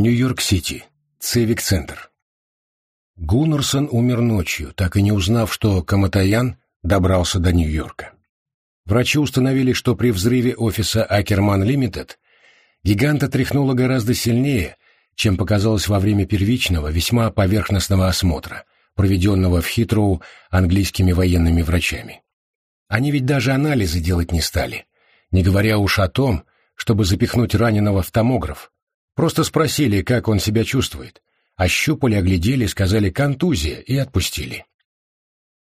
Нью-Йорк-Сити. Цивик-центр. Гуннерсон умер ночью, так и не узнав, что Каматаян добрался до Нью-Йорка. Врачи установили, что при взрыве офиса Акерман Лимитед гиганта тряхнуло гораздо сильнее, чем показалось во время первичного, весьма поверхностного осмотра, проведенного в Хитроу английскими военными врачами. Они ведь даже анализы делать не стали, не говоря уж о том, чтобы запихнуть раненого в томограф. Просто спросили, как он себя чувствует, ощупали, оглядели, сказали «контузия» и отпустили.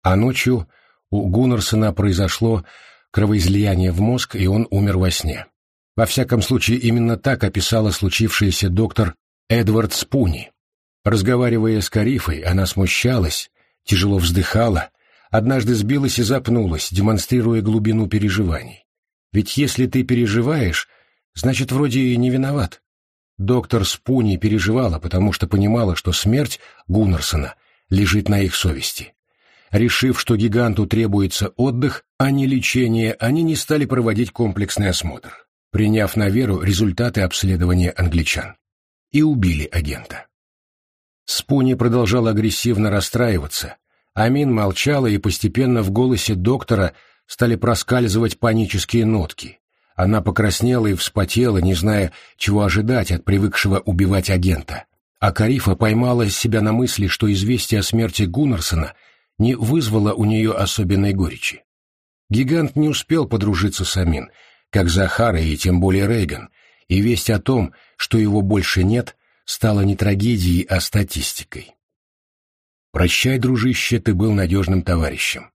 А ночью у Гуннерсона произошло кровоизлияние в мозг, и он умер во сне. Во всяком случае, именно так описала случившееся доктор Эдвард Спуни. Разговаривая с Карифой, она смущалась, тяжело вздыхала, однажды сбилась и запнулась, демонстрируя глубину переживаний. Ведь если ты переживаешь, значит, вроде и не виноват. Доктор Спуни переживала, потому что понимала, что смерть Гуннерсона лежит на их совести. Решив, что гиганту требуется отдых, а не лечение, они не стали проводить комплексный осмотр, приняв на веру результаты обследования англичан. И убили агента. Спуни продолжал агрессивно расстраиваться. Амин молчала, и постепенно в голосе доктора стали проскальзывать панические нотки. Она покраснела и вспотела, не зная, чего ожидать от привыкшего убивать агента. А Карифа поймала себя на мысли, что известие о смерти Гуннерсона не вызвало у нее особенной горечи. Гигант не успел подружиться с Амин, как Захара и тем более Рейган, и весть о том, что его больше нет, стала не трагедией, а статистикой. «Прощай, дружище, ты был надежным товарищем.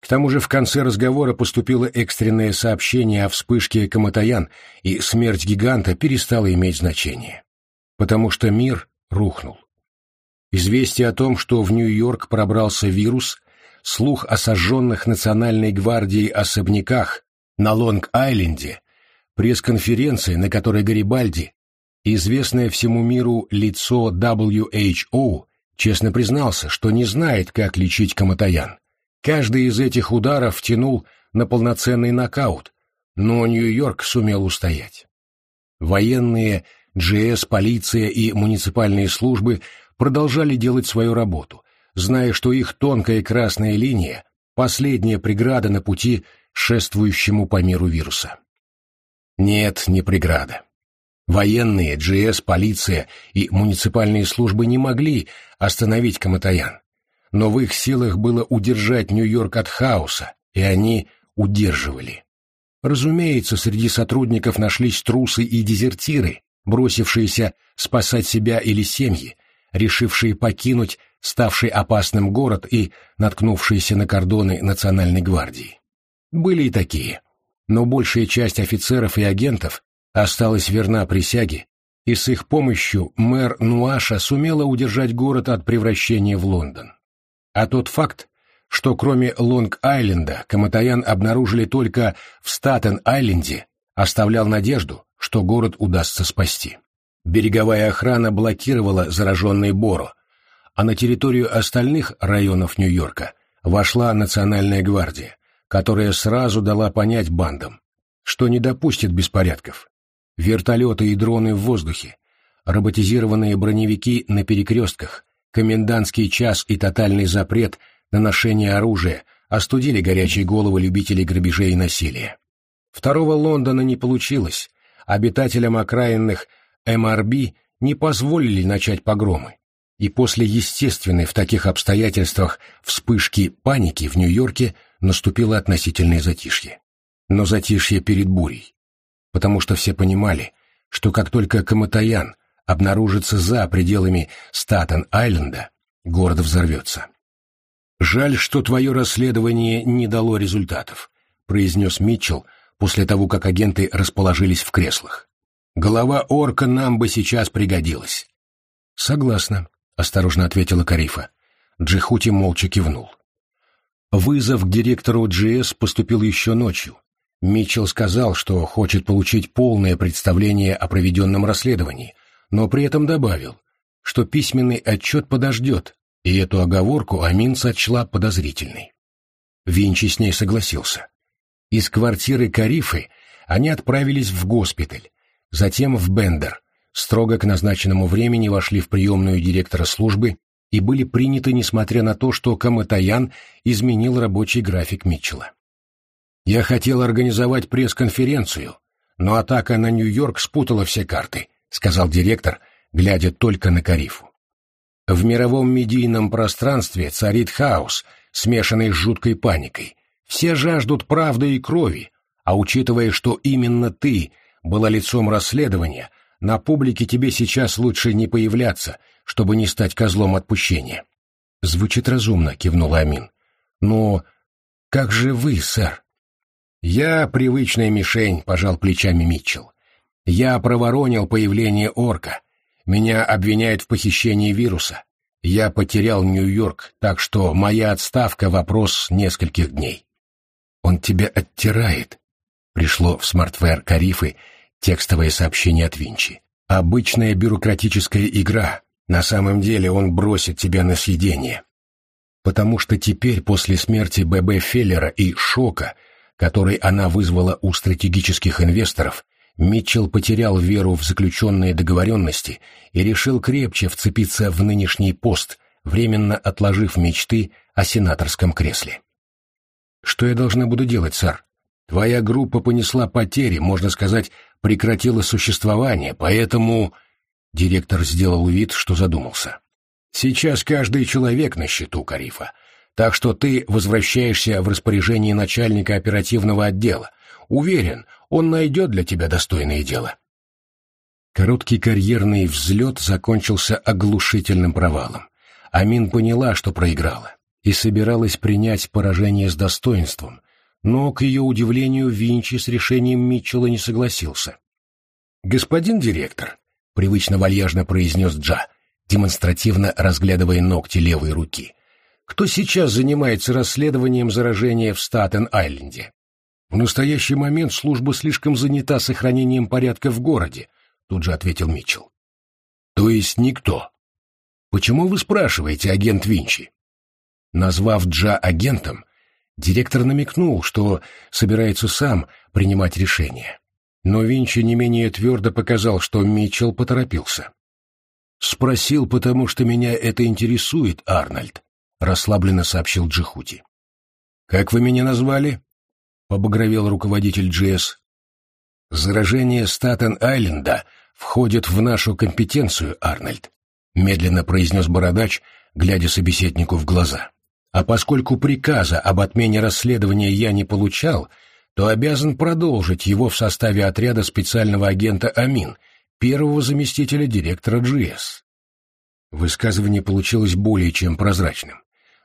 К тому же в конце разговора поступило экстренное сообщение о вспышке Каматаян, и смерть гиганта перестала иметь значение. Потому что мир рухнул. Известие о том, что в Нью-Йорк пробрался вирус, слух о сожженных Национальной гвардией особняках на Лонг-Айленде, пресс-конференция, на которой Гарибальди, известное всему миру лицо WHO, честно признался, что не знает, как лечить Каматаян Каждый из этих ударов тянул на полноценный нокаут, но Нью-Йорк сумел устоять. Военные, GS, полиция и муниципальные службы продолжали делать свою работу, зная, что их тонкая красная линия – последняя преграда на пути шествующему по миру вируса. Нет, не преграда. Военные, GS, полиция и муниципальные службы не могли остановить Каматаян но в их силах было удержать Нью-Йорк от хаоса, и они удерживали. Разумеется, среди сотрудников нашлись трусы и дезертиры, бросившиеся спасать себя или семьи, решившие покинуть ставший опасным город и наткнувшиеся на кордоны Национальной гвардии. Были и такие, но большая часть офицеров и агентов осталась верна присяге, и с их помощью мэр Нуаша сумела удержать город от превращения в Лондон. А тот факт, что кроме Лонг-Айленда Каматаян обнаружили только в Статен-Айленде, оставлял надежду, что город удастся спасти. Береговая охрана блокировала зараженный Боро, а на территорию остальных районов Нью-Йорка вошла Национальная гвардия, которая сразу дала понять бандам, что не допустит беспорядков. Вертолеты и дроны в воздухе, роботизированные броневики на перекрестках, комендантский час и тотальный запрет на ношение оружия остудили горячие головы любителей грабежей и насилия. Второго Лондона не получилось, обитателям окраинных МРБ не позволили начать погромы, и после естественной в таких обстоятельствах вспышки паники в Нью-Йорке наступило относительное затишье. Но затишье перед бурей, потому что все понимали, что как только Каматаян обнаружится за пределами Статен-Айленда, город взорвется. «Жаль, что твое расследование не дало результатов», — произнес Митчелл после того, как агенты расположились в креслах. «Голова орка нам бы сейчас пригодилась». «Согласна», — осторожно ответила Карифа. Джихути молча кивнул. Вызов к директору GS поступил еще ночью. Митчелл сказал, что хочет получить полное представление о проведенном расследовании, но при этом добавил, что письменный отчет подождет, и эту оговорку Амин сочла подозрительной. Винчи с ней согласился. Из квартиры Карифы они отправились в госпиталь, затем в Бендер, строго к назначенному времени вошли в приемную директора службы и были приняты, несмотря на то, что Каматаян изменил рабочий график Митчелла. «Я хотел организовать пресс-конференцию, но атака на Нью-Йорк спутала все карты», — сказал директор, глядя только на Карифу. «В мировом медийном пространстве царит хаос, смешанный с жуткой паникой. Все жаждут правды и крови, а учитывая, что именно ты была лицом расследования, на публике тебе сейчас лучше не появляться, чтобы не стать козлом отпущения. Звучит разумно, кивнул Амин. Но как же вы, сэр? Я привычная мишень, пожал плечами Митчелл. Я проворонил появление орка. Меня обвиняют в похищении вируса. Я потерял Нью-Йорк, так что моя отставка — вопрос нескольких дней. Он тебя оттирает. Пришло в смартвер Карифы Текстовое сообщение от Винчи. Обычная бюрократическая игра. На самом деле он бросит тебя на съедение. Потому что теперь, после смерти Б.Б. Феллера и шока, который она вызвала у стратегических инвесторов, Митчелл потерял веру в заключенные договоренности и решил крепче вцепиться в нынешний пост, временно отложив мечты о сенаторском кресле. «Что я должна буду делать, сэр? Твоя группа понесла потери, можно сказать, прекратила существование, поэтому...» Директор сделал вид, что задумался. «Сейчас каждый человек на счету, Карифа, так что ты возвращаешься в распоряжение начальника оперативного отдела. Уверен, он найдет для тебя достойное дело». Короткий карьерный взлет закончился оглушительным провалом. Амин поняла, что проиграла, и собиралась принять поражение с достоинством, но, к ее удивлению, Винчи с решением Митчелла не согласился. «Господин директор», — привычно вальяжно произнес Джа, демонстративно разглядывая ногти левой руки, «кто сейчас занимается расследованием заражения в Статен-Айленде?» «В настоящий момент служба слишком занята сохранением порядка в городе», — тут же ответил Митчелл. «То есть никто?» «Почему вы спрашиваете, агент Винчи?» Назвав Джа агентом, директор намекнул, что собирается сам принимать решение. Но Винчи не менее твердо показал, что Митчелл поторопился. «Спросил, потому что меня это интересует, Арнольд», — расслабленно сообщил Джихути. «Как вы меня назвали?» — побагровел руководитель GS. «Заражение Статен-Айленда входит в нашу компетенцию, Арнольд», — медленно произнес Бородач, глядя собеседнику в глаза. «А поскольку приказа об отмене расследования я не получал, — то обязан продолжить его в составе отряда специального агента Амин, первого заместителя директора GS. Высказывание получилось более чем прозрачным.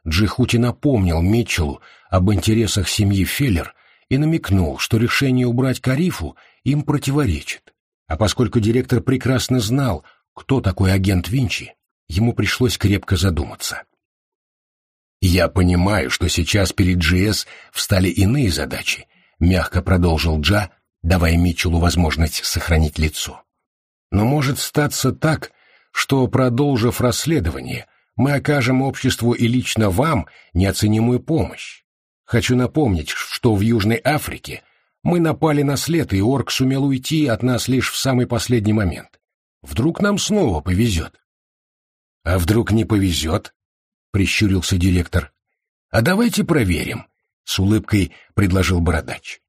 Джихути напомнил Митчеллу об интересах семьи Феллер и намекнул, что решение убрать Карифу им противоречит. А поскольку директор прекрасно знал, кто такой агент Винчи, ему пришлось крепко задуматься. «Я понимаю, что сейчас перед GS встали иные задачи, — мягко продолжил Джа, давая Митчеллу возможность сохранить лицо. «Но может статься так, что, продолжив расследование, мы окажем обществу и лично вам неоценимую помощь. Хочу напомнить, что в Южной Африке мы напали на след, и орк сумел уйти от нас лишь в самый последний момент. Вдруг нам снова повезет?» «А вдруг не повезет?» — прищурился директор. «А давайте проверим», с улыбкой предложил бородач.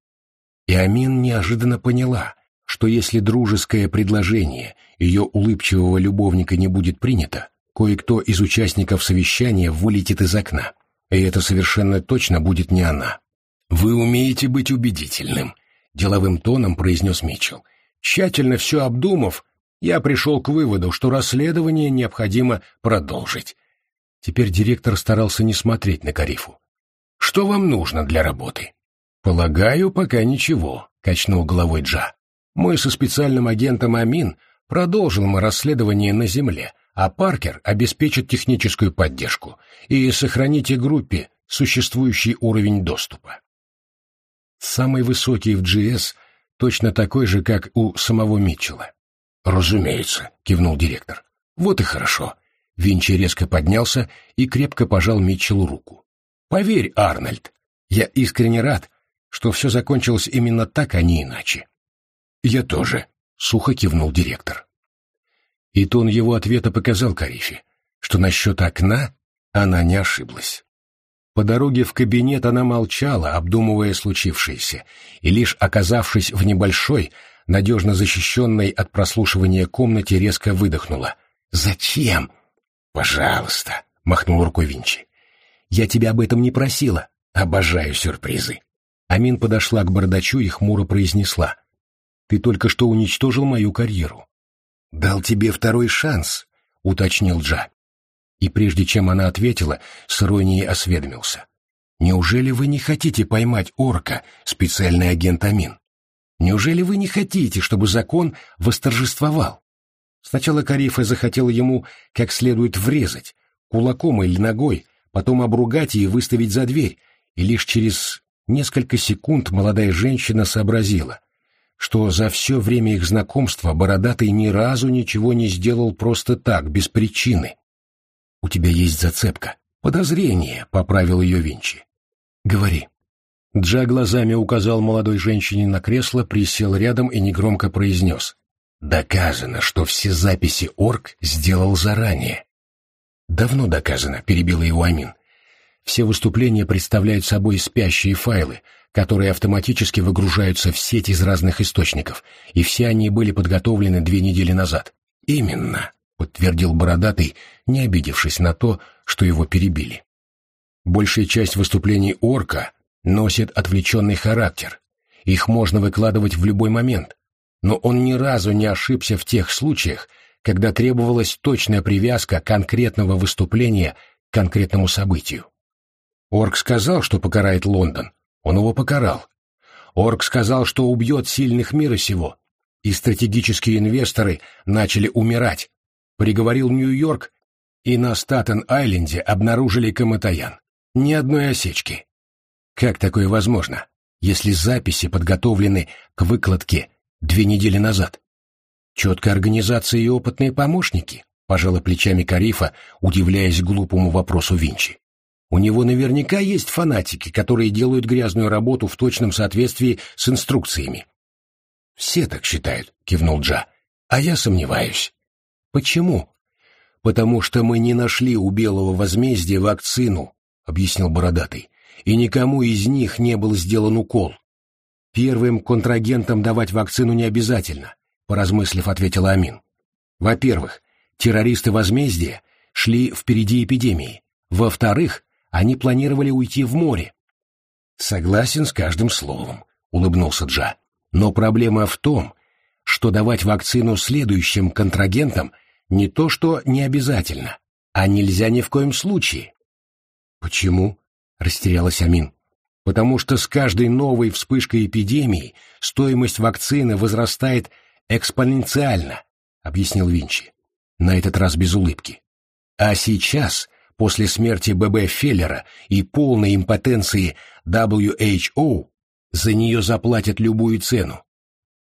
И Амин неожиданно поняла, что если дружеское предложение ее улыбчивого любовника не будет принято, кое-кто из участников совещания вылетит из окна, и это совершенно точно будет не она. «Вы умеете быть убедительным», — деловым тоном произнес Митчелл. «Тщательно все обдумав, я пришел к выводу, что расследование необходимо продолжить». Теперь директор старался не смотреть на Карифу. Что вам нужно для работы? Полагаю, пока ничего, качнул головой Джа. Мы со специальным агентом Амин продолжим расследование на Земле, а Паркер обеспечит техническую поддержку и сохраните группе существующий уровень доступа. Самый высокий в GS точно такой же, как у самого Митчелла. «Разумеется», — кивнул директор. «Вот и хорошо». Винчи резко поднялся и крепко пожал Митчеллу руку. Поверь, Арнольд, я искренне рад, что все закончилось именно так, а не иначе. Я тоже, — сухо кивнул директор. И тон его ответа показал Карифе, что насчет окна она не ошиблась. По дороге в кабинет она молчала, обдумывая случившееся, и лишь оказавшись в небольшой, надежно защищенной от прослушивания комнате, резко выдохнула. «Зачем?» «Пожалуйста», — махнул рукой Винчи. «Я тебя об этом не просила. Обожаю сюрпризы». Амин подошла к бардачу и хмуро произнесла. «Ты только что уничтожил мою карьеру». «Дал тебе второй шанс», — уточнил Джа. И прежде чем она ответила, с иронией осведомился. «Неужели вы не хотите поймать орка, специальный агент Амин? Неужели вы не хотите, чтобы закон восторжествовал?» Сначала Карифа захотела ему как следует врезать, кулаком или ногой, потом обругать и выставить за дверь, и лишь через несколько секунд молодая женщина сообразила, что за все время их знакомства Бородатый ни разу ничего не сделал просто так, без причины. «У тебя есть зацепка. Подозрение», — поправил ее Винчи. «Говори». Джа глазами указал молодой женщине на кресло, присел рядом и негромко произнес. «Доказано, что все записи Орк сделал заранее». «Давно доказано», — перебила его Амин. «Все выступления представляют собой спящие файлы, которые автоматически выгружаются в сеть из разных источников, и все они были подготовлены две недели назад». «Именно», — подтвердил Бородатый, не обидевшись на то, что его перебили. Большая часть выступлений орка носит отвлеченный характер. Их можно выкладывать в любой момент. Но он ни разу не ошибся в тех случаях, когда требовалась точная привязка конкретного выступления к конкретному событию. Орк сказал, что покарает Лондон. Он его покарал. Орк сказал, что убьет сильных мира сего. И стратегические инвесторы начали умирать, приговорил Нью-Йорк, и на Статен-Айленде обнаружили Каматаян. Ни одной осечки. Как такое возможно, если записи подготовлены к выкладке две недели назад? Четкая организация и опытные помощники, пожала плечами Карифа, удивляясь глупому вопросу Винчи. У него наверняка есть фанатики, которые делают грязную работу в точном соответствии с инструкциями. «Все так считают», — кивнул Джа. «А я сомневаюсь». Почему? Потому что мы не нашли у Белого возмездия вакцину, объяснил Бородатый, и никому из них не был сделан укол. Первым контрагентам давать вакцину не обязательно, поразмыслив, ответила Амин. Во-первых, террористы возмездия шли впереди эпидемии. Во-вторых, они планировали уйти в море. Согласен с каждым словом, улыбнулся Джа. Но проблема в том, что давать вакцину следующим контрагентам – не то что не обязательно, а нельзя ни в коем случае. Почему? Растерялась Амин. Потому что с каждой новой вспышкой эпидемии стоимость вакцины возрастает экспоненциально, объяснил Винчи. На этот раз без улыбки. А сейчас, после смерти ББ Феллера и полной импотенции WHO, за нее заплатят любую цену.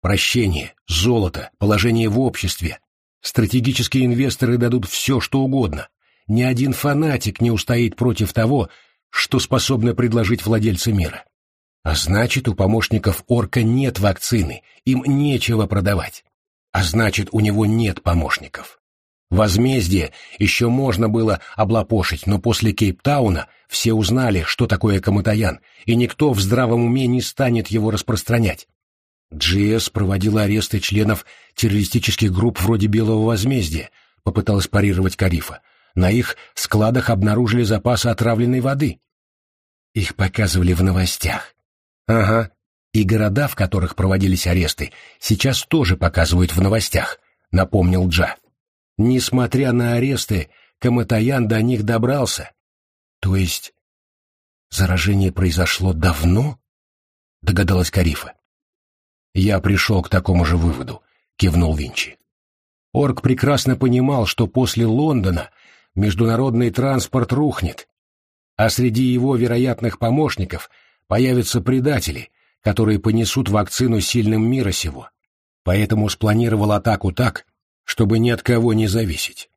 Прощение, золото, положение в обществе, Стратегические инвесторы дадут все, что угодно. Ни один фанатик не устоит против того, что способны предложить владельцы мира. А значит, у помощников Орка нет вакцины, им нечего продавать. А значит, у него нет помощников. Возмездие еще можно было облапошить, но после Кейптауна все узнали, что такое Каматаян, и никто в здравом уме не станет его распространять. GS проводила аресты членов террористических групп вроде Белого возмездия, попыталась парировать Карифа. На их складах обнаружили запасы отравленной воды. Их показывали в новостях. Ага, и города, в которых проводились аресты, сейчас тоже показывают в новостях, напомнил Джа. Несмотря на аресты, Каматаян до них добрался. То есть заражение произошло давно? Догадалась Карифа. «Я пришел к такому же выводу», — кивнул Винчи. Орк прекрасно понимал, что после Лондона международный транспорт рухнет, а среди его вероятных помощников появятся предатели, которые понесут вакцину сильным мира сего. Поэтому спланировал атаку так, чтобы ни от кого не зависеть.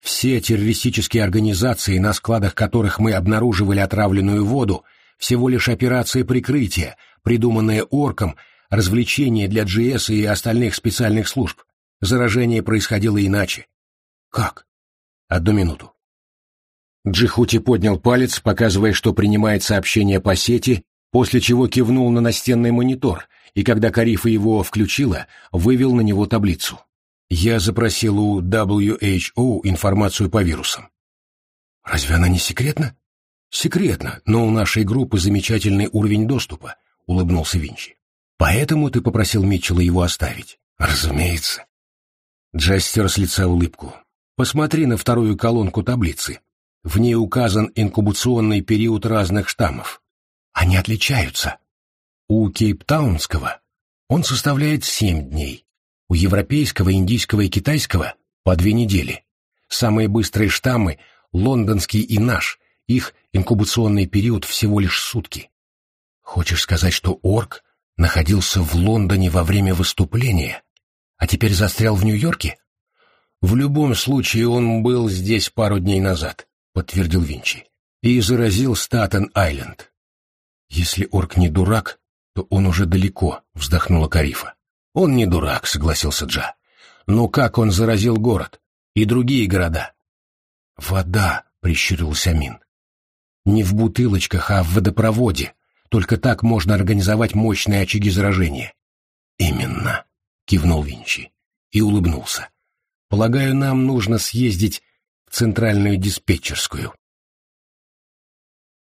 Все террористические организации, на складах которых мы обнаруживали отравленную воду, всего лишь операция прикрытия, придуманная орком развлечение для GS и остальных специальных служб. Заражение происходило иначе. Как? Одну минуту. Джихути поднял палец, показывая, что принимает сообщение по сети, после чего кивнул на настенный монитор, и когда Карифа его включила, вывел на него таблицу. Я запросил у WHO информацию по вирусам. Разве она не секретна? Секретно, но у нашей группы замечательный уровень доступа, улыбнулся Винчи. Поэтому ты попросил Митчелла его оставить? Разумеется. Джастер с лица улыбку. Посмотри на вторую колонку таблицы. В ней указан инкубационный период разных штаммов. Они отличаются. У кейптаунского он составляет семь дней, у европейского, индийского и китайского по две недели. Самые быстрые штаммы – лондонский и наш, их инкубационный период всего лишь сутки. Хочешь сказать, что орк находился в Лондоне во время выступления, а теперь застрял в Нью-Йорке? В любом случае он был здесь пару дней назад подтвердил Винчи, и заразил Статен-Айленд. Если орк не дурак, то он уже далеко, вздохнула Карифа. Он не дурак, согласился Джа. Но как он заразил город и другие города? Вода, прищурился Амин. Не в бутылочках, а в водопроводе. Только так можно организовать мощные очаги заражения. Именно, кивнул Винчи и улыбнулся. Полагаю, нам нужно съездить в центральную диспетчерскую.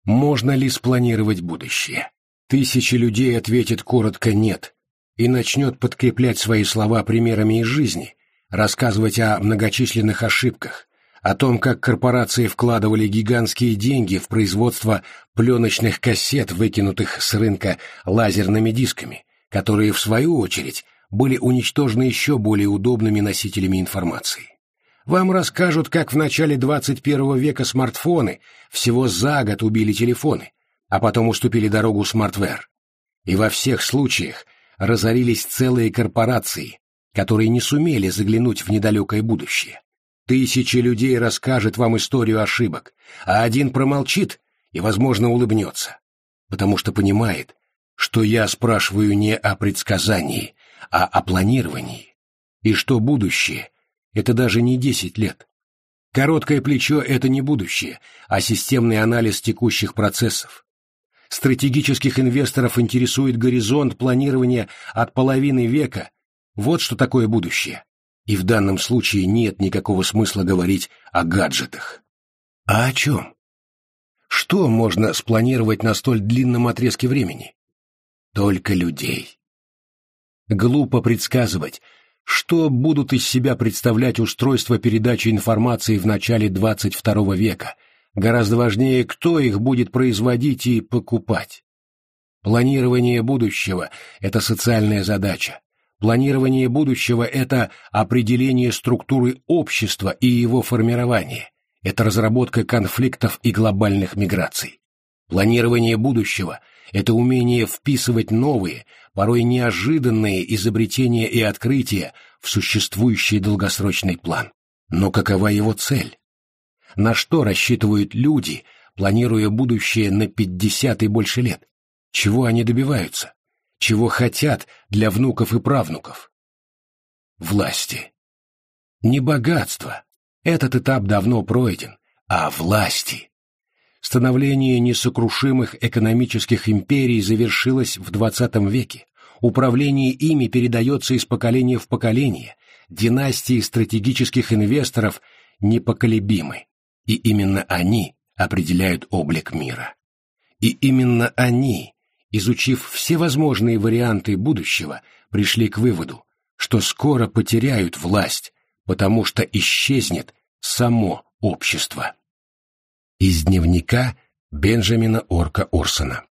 Можно ли спланировать будущее? Тысячи людей ответит коротко «нет» и начнет подкреплять свои слова примерами из жизни, рассказывать о многочисленных ошибках, о том, как корпорации вкладывали гигантские деньги в производство пленочных кассет, выкинутых с рынка лазерными дисками, которые, в свою очередь, были уничтожены еще более удобными носителями информации. Вам расскажут, как в начале 21 века смартфоны всего за год убили телефоны, а потом уступили дорогу смартвер. И во всех случаях разорились целые корпорации, которые не сумели заглянуть в недалекое будущее. Тысячи людей расскажет вам историю ошибок, а один промолчит и, возможно, улыбнется, потому что понимает, что я спрашиваю не о предсказании, а о планировании, и что будущее это даже не 10 лет. Короткое плечо — это не будущее, а системный анализ текущих процессов. Стратегических инвесторов интересует горизонт планирования от половины века. Вот что такое будущее. И в данном случае нет никакого смысла говорить о гаджетах. А о чем? Что можно спланировать на столь длинном отрезке времени? Только людей. Глупо предсказывать, что будут из себя представлять устройства передачи информации в начале 22 века. Гораздо важнее, кто их будет производить и покупать. Планирование будущего – это социальная задача. Планирование будущего – это определение структуры общества и его формирование. Это разработка конфликтов и глобальных миграций. Планирование будущего – это умение вписывать новые, порой неожиданные изобретения и открытия в существующий долгосрочный план. Но какова его цель? На что рассчитывают люди, планируя будущее на 50 и больше лет? Чего они добиваются? Чего хотят для внуков и правнуков? Власти. Не богатство. Этот этап давно пройден, а власти. Становление несокрушимых экономических империй завершилось в XX веке. Управление ими передается из поколения в поколение. Династии стратегических инвесторов непоколебимы. И именно они определяют облик мира. И именно они, изучив все возможные варианты будущего, пришли к выводу, что скоро потеряют власть, потому что исчезнет само общество. Из дневника Бенджамина Орка Орсона